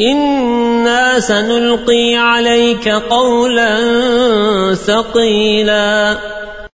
إنا سنلقي عليك قولا ثقيلا